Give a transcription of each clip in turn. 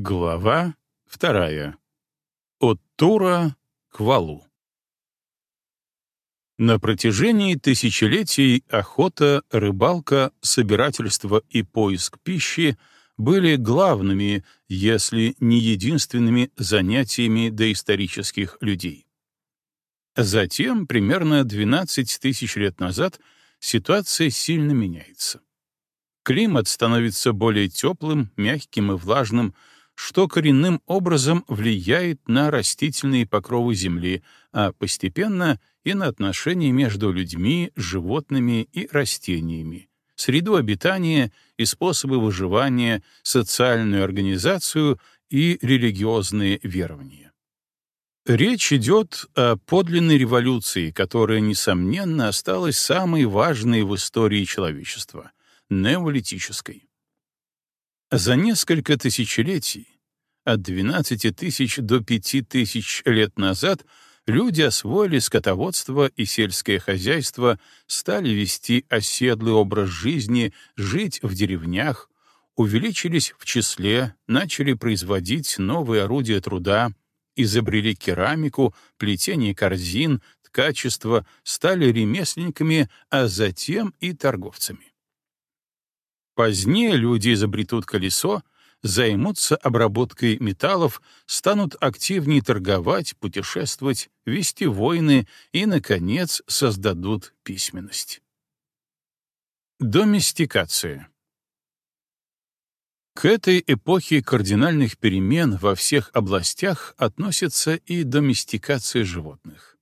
Глава вторая. От Тура к Валу. На протяжении тысячелетий охота, рыбалка, собирательство и поиск пищи были главными, если не единственными занятиями доисторических людей. Затем, примерно 12 тысяч лет назад, ситуация сильно меняется. Климат становится более теплым, мягким и влажным, что коренным образом влияет на растительные покровы Земли, а постепенно и на отношения между людьми, животными и растениями, среду обитания и способы выживания, социальную организацию и религиозные верования. Речь идет о подлинной революции, которая, несомненно, осталась самой важной в истории человечества — неолитической. За несколько тысячелетий, от 12 тысяч до 5 тысяч лет назад, люди освоили скотоводство и сельское хозяйство, стали вести оседлый образ жизни, жить в деревнях, увеличились в числе, начали производить новые орудия труда, изобрели керамику, плетение корзин, ткачество, стали ремесленниками, а затем и торговцами. Позднее люди изобретут колесо, займутся обработкой металлов, станут активнее торговать, путешествовать, вести войны и, наконец, создадут письменность. Доместикация. К этой эпохе кардинальных перемен во всех областях относится и доместикация животных.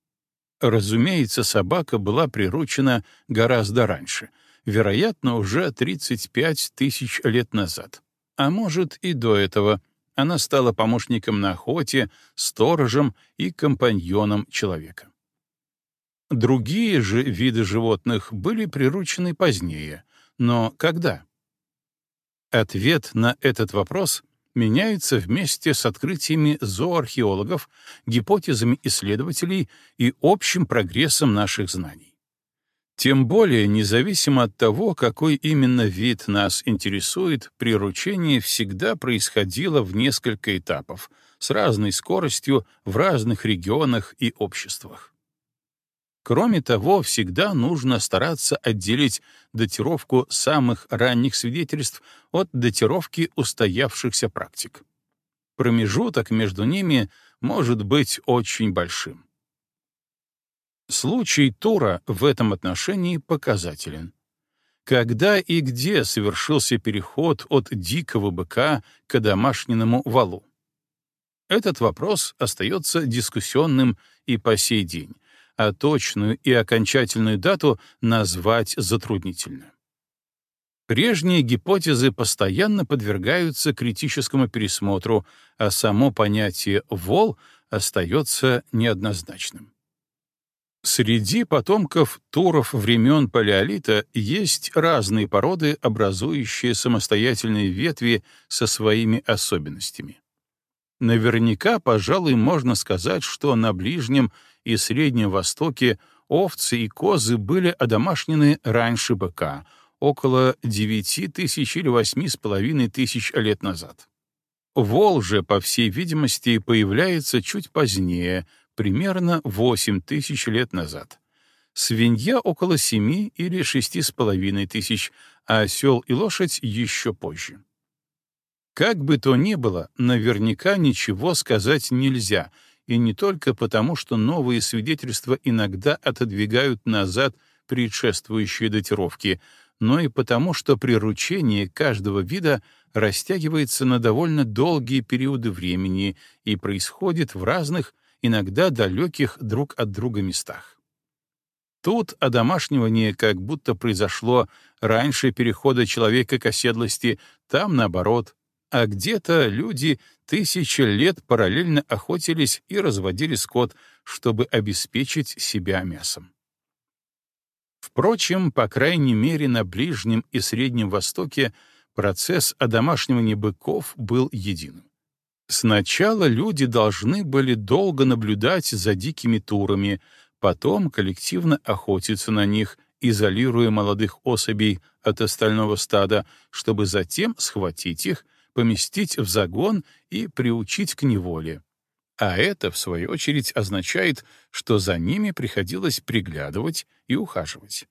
Разумеется, собака была приручена гораздо раньше — вероятно, уже 35 тысяч лет назад. А может, и до этого она стала помощником на охоте, сторожем и компаньоном человека. Другие же виды животных были приручены позднее, но когда? Ответ на этот вопрос меняется вместе с открытиями зооархеологов, гипотезами исследователей и общим прогрессом наших знаний. Тем более, независимо от того, какой именно вид нас интересует, приручение всегда происходило в несколько этапов, с разной скоростью в разных регионах и обществах. Кроме того, всегда нужно стараться отделить датировку самых ранних свидетельств от датировки устоявшихся практик. Промежуток между ними может быть очень большим. Случай Тура в этом отношении показателен. Когда и где совершился переход от дикого быка к домашнему валу? Этот вопрос остается дискуссионным и по сей день, а точную и окончательную дату назвать затруднительно. Прежние гипотезы постоянно подвергаются критическому пересмотру, а само понятие «вол» остается неоднозначным. Среди потомков туров времен Палеолита есть разные породы, образующие самостоятельные ветви со своими особенностями. Наверняка, пожалуй, можно сказать, что на Ближнем и Среднем Востоке овцы и козы были одомашнены раньше быка, около 9 тысяч или 8,5 тысяч лет назад. Вол же, по всей видимости, появляется чуть позднее, примерно 8 тысяч лет назад. Свинья около 7 или 6,5 тысяч, а осел и лошадь еще позже. Как бы то ни было, наверняка ничего сказать нельзя, и не только потому, что новые свидетельства иногда отодвигают назад предшествующие датировки, но и потому, что приручение каждого вида растягивается на довольно долгие периоды времени и происходит в разных иногда далеких друг от друга местах. Тут одомашнивание как будто произошло раньше перехода человека к оседлости, там наоборот, а где-то люди тысячи лет параллельно охотились и разводили скот, чтобы обеспечить себя мясом. Впрочем, по крайней мере, на Ближнем и Среднем Востоке процесс одомашнивания быков был единым. Сначала люди должны были долго наблюдать за дикими турами, потом коллективно охотиться на них, изолируя молодых особей от остального стада, чтобы затем схватить их, поместить в загон и приучить к неволе. А это, в свою очередь, означает, что за ними приходилось приглядывать и ухаживать.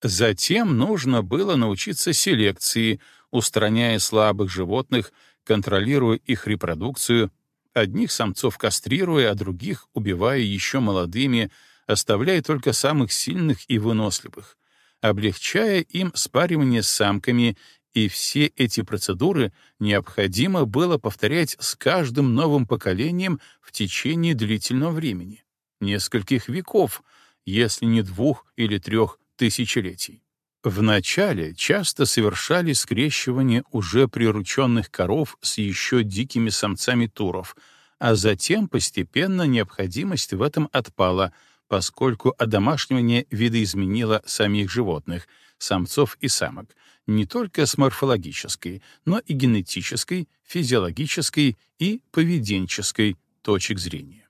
Затем нужно было научиться селекции, устраняя слабых животных, контролируя их репродукцию, одних самцов кастрируя, а других убивая еще молодыми, оставляя только самых сильных и выносливых, облегчая им спаривание с самками, и все эти процедуры необходимо было повторять с каждым новым поколением в течение длительного времени, нескольких веков, если не двух или трех тысячелетий. Вначале часто совершали скрещивание уже прирученных коров с еще дикими самцами туров, а затем постепенно необходимость в этом отпала, поскольку одомашнивание видоизменило самих животных, самцов и самок, не только с морфологической, но и генетической, физиологической и поведенческой точек зрения.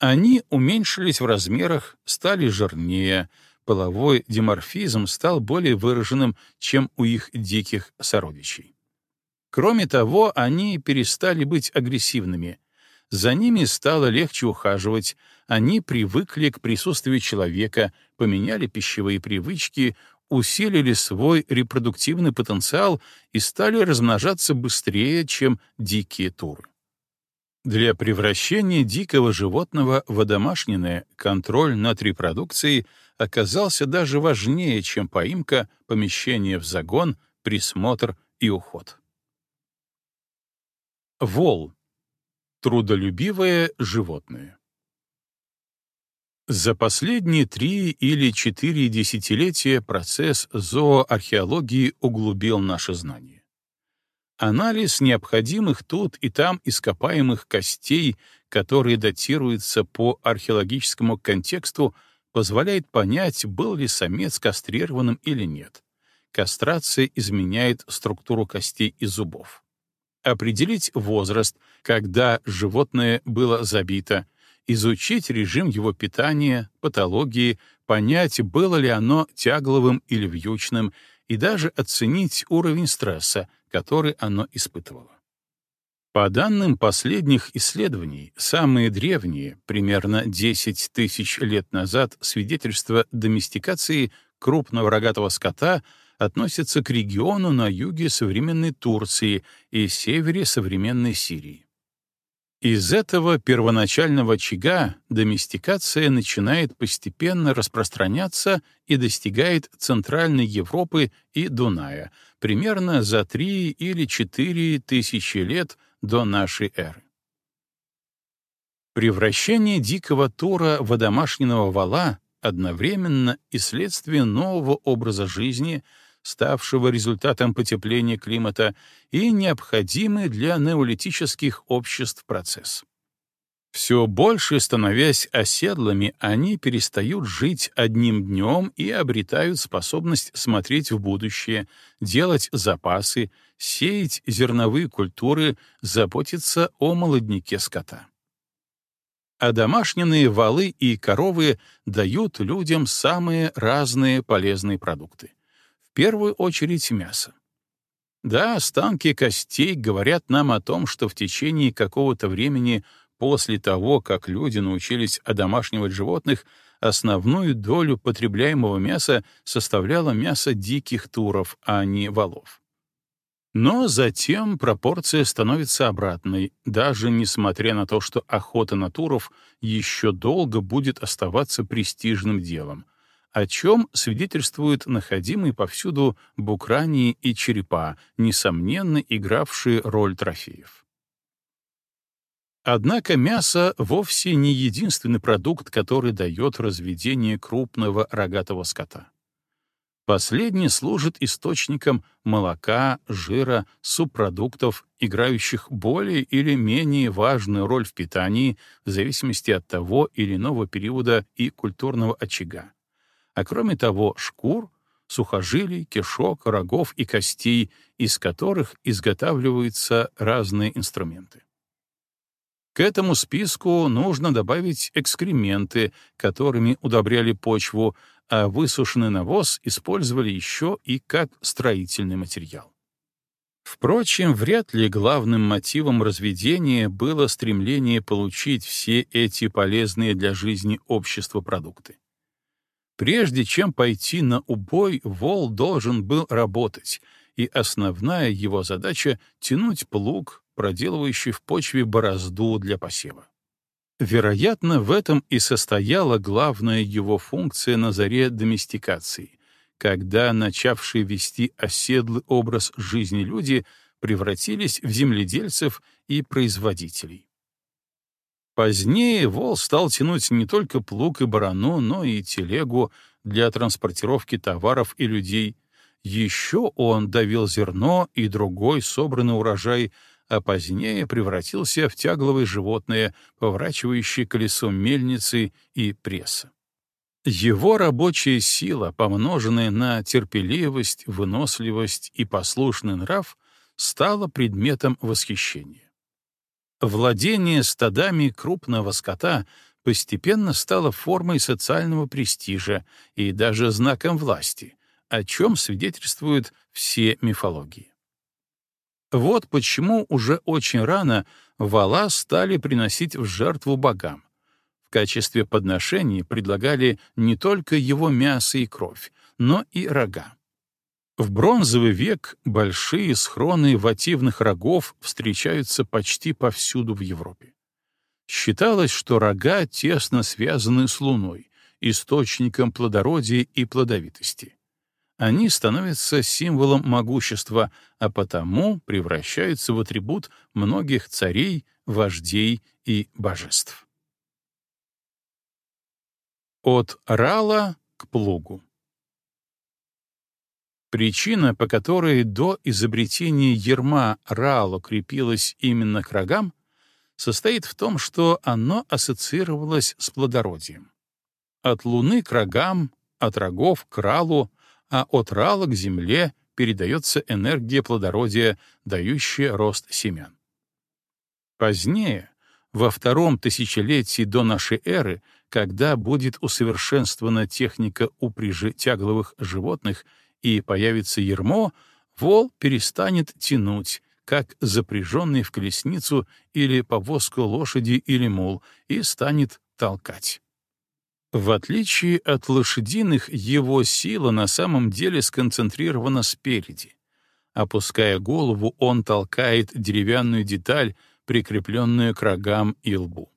Они уменьшились в размерах, стали жирнее, половой диморфизм стал более выраженным, чем у их диких сородичей. Кроме того, они перестали быть агрессивными. За ними стало легче ухаживать, они привыкли к присутствию человека, поменяли пищевые привычки, усилили свой репродуктивный потенциал и стали размножаться быстрее, чем дикие туры. Для превращения дикого животного в одомашненное контроль над репродукцией — оказался даже важнее, чем поимка, помещение в загон, присмотр и уход. Вол. Трудолюбивое животное. За последние три или четыре десятилетия процесс зооархеологии углубил наши знания. Анализ необходимых тут и там ископаемых костей, которые датируются по археологическому контексту, позволяет понять, был ли самец кастрированным или нет. Кастрация изменяет структуру костей и зубов. Определить возраст, когда животное было забито, изучить режим его питания, патологии, понять, было ли оно тягловым или вьючным, и даже оценить уровень стресса, который оно испытывало. По данным последних исследований, самые древние, примерно 10 тысяч лет назад, свидетельства доместикации крупного рогатого скота относятся к региону на юге современной Турции и севере современной Сирии. Из этого первоначального очага доместикация начинает постепенно распространяться и достигает Центральной Европы и Дуная примерно за 3 или 4 тысячи лет до нашей эры. Превращение дикого тура в домашнего вала одновременно и следствие нового образа жизни, ставшего результатом потепления климата, и необходимый для неолитических обществ процесс. Все больше становясь оседлыми, они перестают жить одним днем и обретают способность смотреть в будущее, делать запасы, сеять зерновые культуры, заботиться о молодняке скота. А домашние валы и коровы дают людям самые разные полезные продукты. В первую очередь мясо. Да, останки костей говорят нам о том, что в течение какого-то времени после того, как люди научились одомашнивать животных, основную долю потребляемого мяса составляло мясо диких туров, а не валов. Но затем пропорция становится обратной, даже несмотря на то, что охота на туров еще долго будет оставаться престижным делом, о чем свидетельствуют находимые повсюду букрании и черепа, несомненно игравшие роль трофеев. Однако мясо вовсе не единственный продукт, который дает разведение крупного рогатого скота. Последний служит источником молока, жира, субпродуктов, играющих более или менее важную роль в питании в зависимости от того или иного периода и культурного очага. А кроме того, шкур, сухожилий, кишок, рогов и костей, из которых изготавливаются разные инструменты. К этому списку нужно добавить экскременты, которыми удобряли почву, а высушенный навоз использовали еще и как строительный материал. Впрочем, вряд ли главным мотивом разведения было стремление получить все эти полезные для жизни общества продукты. Прежде чем пойти на убой, вол должен был работать, и основная его задача — тянуть плуг, проделывающий в почве борозду для посева. Вероятно, в этом и состояла главная его функция на заре доместикации, когда начавшие вести оседлый образ жизни люди превратились в земледельцев и производителей. Позднее вол стал тянуть не только плуг и барану, но и телегу для транспортировки товаров и людей. Еще он давил зерно и другой собранный урожай, а позднее превратился в тягловое животное, поворачивающее колесом мельницы и пресса. Его рабочая сила, помноженная на терпеливость, выносливость и послушный нрав, стала предметом восхищения. Владение стадами крупного скота постепенно стало формой социального престижа и даже знаком власти, о чем свидетельствуют все мифологии. Вот почему уже очень рано вала стали приносить в жертву богам, качестве подношений предлагали не только его мясо и кровь, но и рога. В бронзовый век большие схроны вативных рогов встречаются почти повсюду в Европе. Считалось, что рога тесно связаны с Луной, источником плодородия и плодовитости. Они становятся символом могущества, а потому превращаются в атрибут многих царей, вождей и божеств. От рала к плугу. Причина, по которой до изобретения ерма рало крепилось именно к рогам, состоит в том, что оно ассоциировалось с плодородием. От луны к рогам, от рогов к ралу, а от рала к земле передается энергия плодородия, дающая рост семян. Позднее, во втором тысячелетии до нашей эры, когда будет усовершенствована техника упряжи тягловых животных и появится ермо, вол перестанет тянуть, как запряженный в колесницу или повозку лошади или мул, и станет толкать. В отличие от лошадиных, его сила на самом деле сконцентрирована спереди. Опуская голову, он толкает деревянную деталь, прикрепленную к рогам и лбу.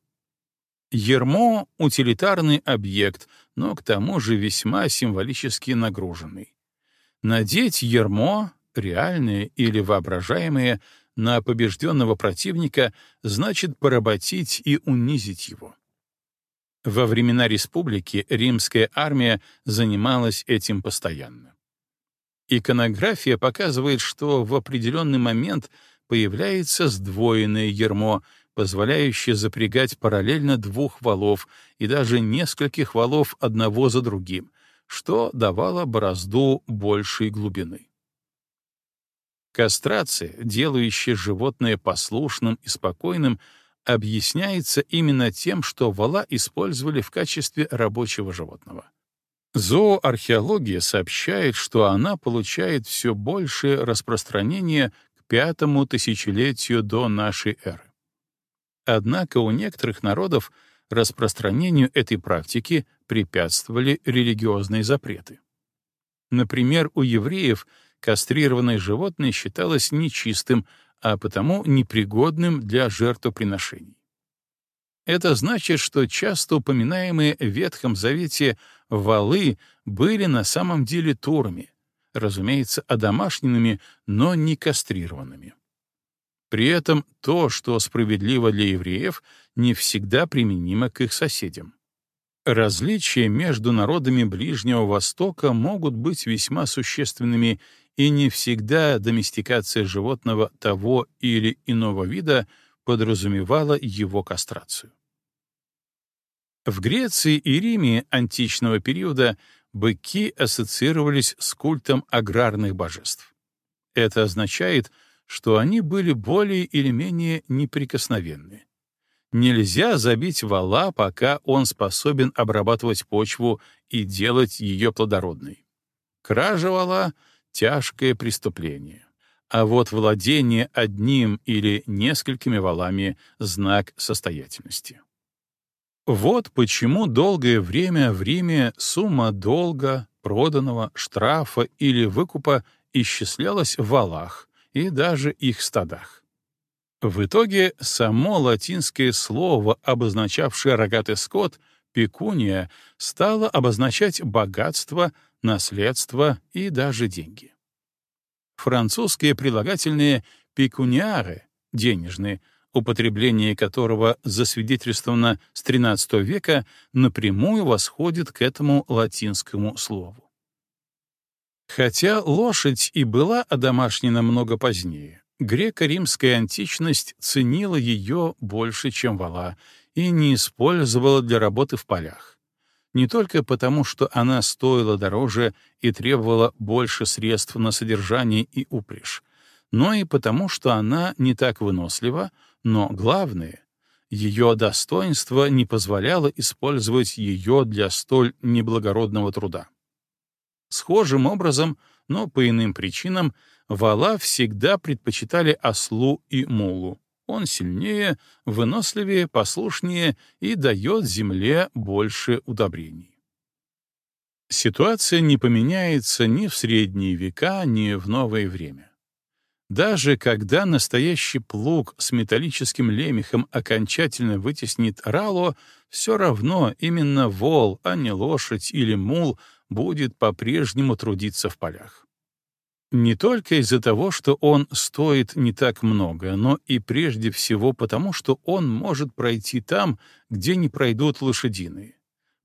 Ермо — утилитарный объект, но к тому же весьма символически нагруженный. Надеть ермо, реальное или воображаемое, на побежденного противника значит поработить и унизить его. Во времена республики римская армия занималась этим постоянно. Иконография показывает, что в определенный момент появляется сдвоенное ермо, позволяющее запрягать параллельно двух валов и даже нескольких валов одного за другим, что давало борозду большей глубины. Кастрация, делающая животное послушным и спокойным, объясняется именно тем, что вала использовали в качестве рабочего животного. Зооархеология сообщает, что она получает все большее распространение к пятому тысячелетию до нашей эры. Однако у некоторых народов распространению этой практики препятствовали религиозные запреты. Например, у евреев кастрированное животное считалось нечистым, а потому непригодным для жертвоприношений. Это значит, что часто упоминаемые в Ветхом Завете валы были на самом деле турами, разумеется, одомашненными, но не кастрированными. При этом то, что справедливо для евреев, не всегда применимо к их соседям. Различия между народами Ближнего Востока могут быть весьма существенными, и не всегда доместикация животного того или иного вида подразумевала его кастрацию. В Греции и Риме античного периода быки ассоциировались с культом аграрных божеств. Это означает, что они были более или менее неприкосновенны. Нельзя забить вала, пока он способен обрабатывать почву и делать ее плодородной. Кража вала — тяжкое преступление. а вот владение одним или несколькими валами — знак состоятельности. Вот почему долгое время в Риме сумма долга, проданного, штрафа или выкупа исчислялась в валах и даже их стадах. В итоге само латинское слово, обозначавшее рогатый скот, пекуния, стало обозначать богатство, наследство и даже деньги. Французское прилагательное «пекуниаре» — денежные, употребление которого засвидетельствовано с XIII века, напрямую восходит к этому латинскому слову. Хотя лошадь и была одомашнена много позднее, греко-римская античность ценила ее больше, чем вала, и не использовала для работы в полях. Не только потому, что она стоила дороже и требовала больше средств на содержание и упряжь, но и потому, что она не так вынослива, но главное, ее достоинство не позволяло использовать ее для столь неблагородного труда. Схожим образом, но по иным причинам, вала всегда предпочитали ослу и мулу. Он сильнее, выносливее, послушнее и дает земле больше удобрений. Ситуация не поменяется ни в средние века, ни в новое время. Даже когда настоящий плуг с металлическим лемехом окончательно вытеснит рало, все равно именно вол, а не лошадь или мул будет по-прежнему трудиться в полях. Не только из-за того, что он стоит не так много, но и прежде всего потому, что он может пройти там, где не пройдут лошадиные,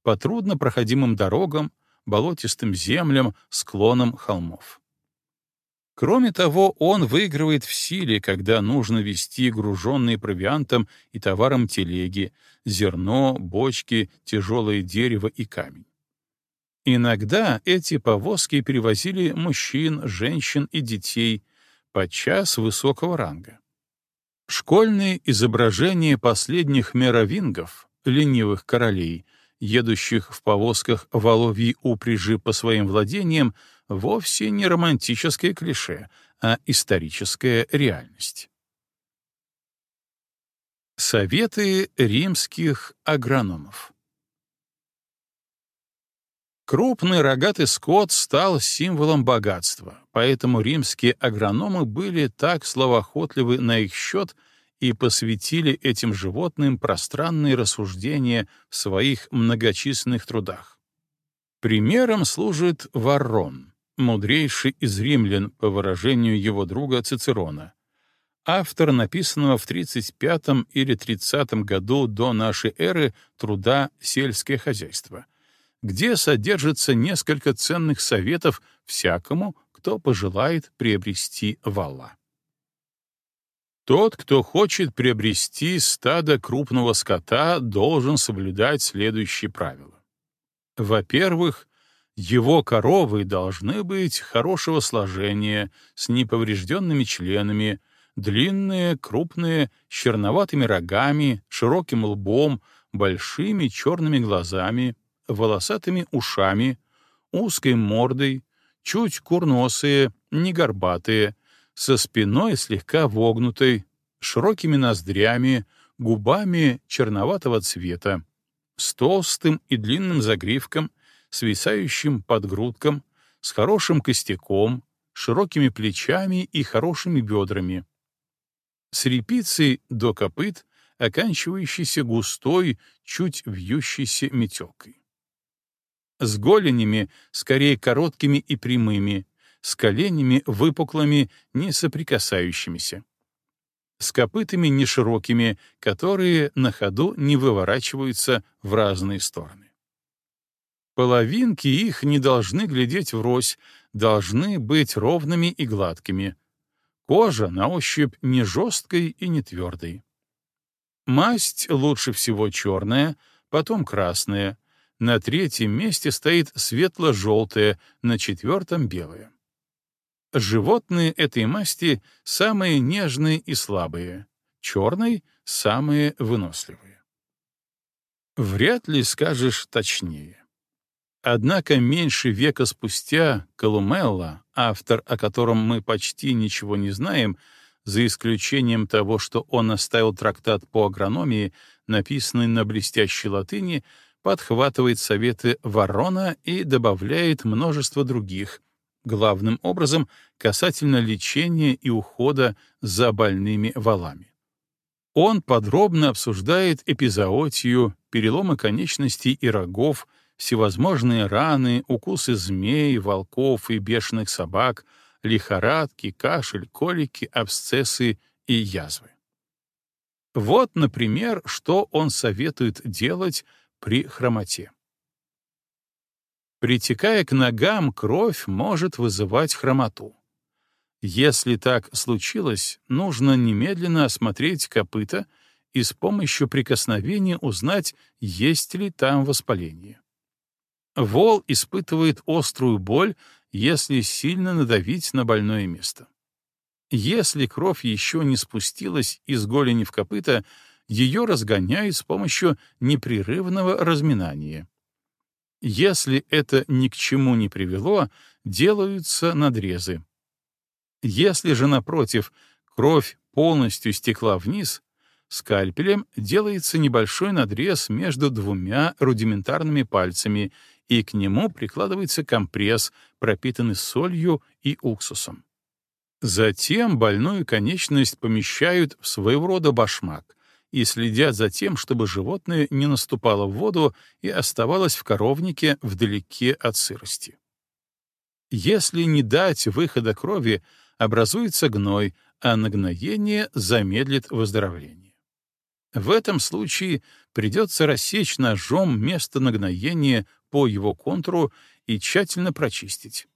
по труднопроходимым дорогам, болотистым землям, склонам холмов. Кроме того, он выигрывает в силе, когда нужно вести груженные провиантом и товаром телеги, зерно, бочки, тяжелое дерево и камень. Иногда эти повозки перевозили мужчин, женщин и детей, подчас высокого ранга. Школьные изображения последних меровингов, ленивых королей, едущих в повозках воловьи упряжи по своим владениям, вовсе не романтическое клише, а историческая реальность. Советы римских агрономов Крупный рогатый скот стал символом богатства, поэтому римские агрономы были так словоохотливы на их счет и посвятили этим животным пространные рассуждения в своих многочисленных трудах. Примером служит Варрон, мудрейший из римлян, по выражению его друга Цицерона, автор написанного в 35 или 30 году до нашей эры труда «Сельское хозяйство», где содержится несколько ценных советов всякому, кто пожелает приобрести вала. Тот, кто хочет приобрести стадо крупного скота, должен соблюдать следующие правила. Во-первых, его коровы должны быть хорошего сложения, с неповрежденными членами, длинные, крупные, с черноватыми рогами, широким лбом, большими черными глазами, волосатыми ушами, узкой мордой, чуть курносые, не горбатые, со спиной слегка вогнутой, широкими ноздрями, губами черноватого цвета, с толстым и длинным загривком, свисающим подгрудком, с хорошим костяком, широкими плечами и хорошими бедрами, с репицей до копыт, оканчивающейся густой, чуть вьющейся метелкой с голенями, скорее короткими и прямыми, с коленями выпуклыми, не соприкасающимися, с копытами неширокими, которые на ходу не выворачиваются в разные стороны. Половинки их не должны глядеть врозь, должны быть ровными и гладкими. Кожа на ощупь не жесткой и не твердой. Масть лучше всего черная, потом красная, на третьем месте стоит светло-желтое, на четвертом — белое. Животные этой масти самые нежные и слабые, черный — самые выносливые. Вряд ли скажешь точнее. Однако меньше века спустя Колумелла, автор, о котором мы почти ничего не знаем, за исключением того, что он оставил трактат по агрономии, написанный на блестящей латыни, подхватывает советы Ворона и добавляет множество других, главным образом касательно лечения и ухода за больными валами. Он подробно обсуждает эпизоотию, переломы конечностей и рогов, всевозможные раны, укусы змей, волков и бешеных собак, лихорадки, кашель, колики, абсцессы и язвы. Вот, например, что он советует делать при хромоте. Притекая к ногам, кровь может вызывать хромоту. Если так случилось, нужно немедленно осмотреть копыта и с помощью прикосновения узнать, есть ли там воспаление. Вол испытывает острую боль, если сильно надавить на больное место. Если кровь еще не спустилась из голени в копыта, ее разгоняют с помощью непрерывного разминания. Если это ни к чему не привело, делаются надрезы. Если же, напротив, кровь полностью стекла вниз, скальпелем делается небольшой надрез между двумя рудиментарными пальцами и к нему прикладывается компресс, пропитанный солью и уксусом. Затем больную конечность помещают в своего рода башмак и следят за тем, чтобы животное не наступало в воду и оставалось в коровнике вдалеке от сырости. Если не дать выхода крови, образуется гной, а нагноение замедлит выздоровление. В этом случае придется рассечь ножом место нагноения по его контуру и тщательно прочистить.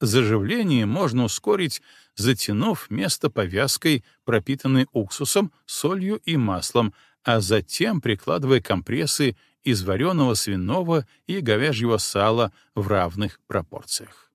Заживление можно ускорить, затянув место повязкой, пропитанной уксусом, солью и маслом, а затем прикладывая компрессы из вареного свиного и говяжьего сала в равных пропорциях.